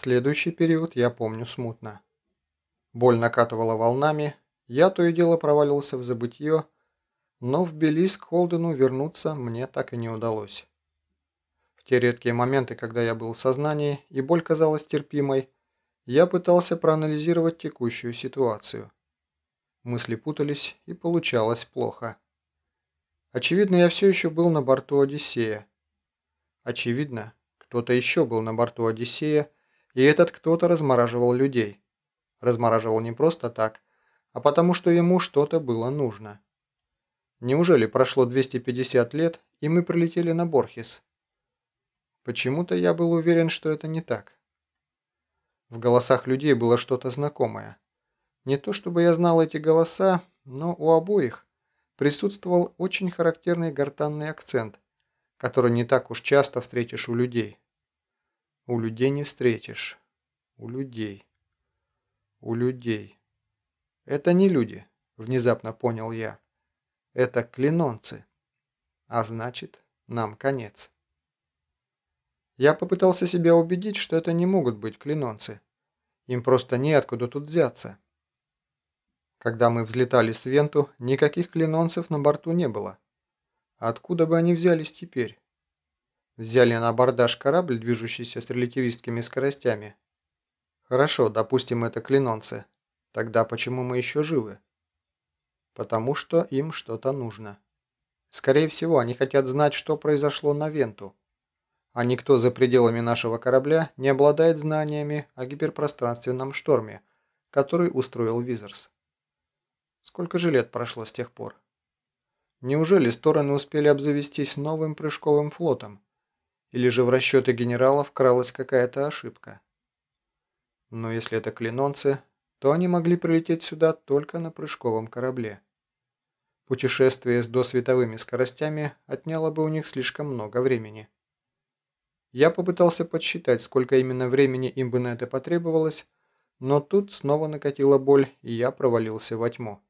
Следующий период я помню смутно. Боль накатывала волнами, я то и дело проваливался в забытье, но в Белиз к Холдену вернуться мне так и не удалось. В те редкие моменты, когда я был в сознании и боль казалась терпимой, я пытался проанализировать текущую ситуацию. Мысли путались и получалось плохо. Очевидно, я все еще был на борту Одиссея. Очевидно, кто-то еще был на борту Одиссея, и этот кто-то размораживал людей. Размораживал не просто так, а потому что ему что-то было нужно. Неужели прошло 250 лет, и мы прилетели на Борхес? Почему-то я был уверен, что это не так. В голосах людей было что-то знакомое. Не то чтобы я знал эти голоса, но у обоих присутствовал очень характерный гортанный акцент, который не так уж часто встретишь у людей. У людей не встретишь. У людей. У людей. Это не люди, внезапно понял я. Это клинонцы. А значит, нам конец. Я попытался себя убедить, что это не могут быть клинонцы. Им просто неоткуда тут взяться. Когда мы взлетали с Венту, никаких клинонцев на борту не было. Откуда бы они взялись теперь? Взяли на абордаж корабль, движущийся с релятивистскими скоростями. Хорошо, допустим, это клинонцы. Тогда почему мы еще живы? Потому что им что-то нужно. Скорее всего, они хотят знать, что произошло на Венту а никто за пределами нашего корабля не обладает знаниями о гиперпространственном шторме, который устроил Визерс. Сколько же лет прошло с тех пор? Неужели стороны успели обзавестись новым прыжковым флотом? Или же в расчеты генералов кралась какая-то ошибка? Но если это клинонцы, то они могли прилететь сюда только на прыжковом корабле. Путешествие с досветовыми скоростями отняло бы у них слишком много времени. Я попытался подсчитать, сколько именно времени им бы на это потребовалось, но тут снова накатила боль, и я провалился во тьму.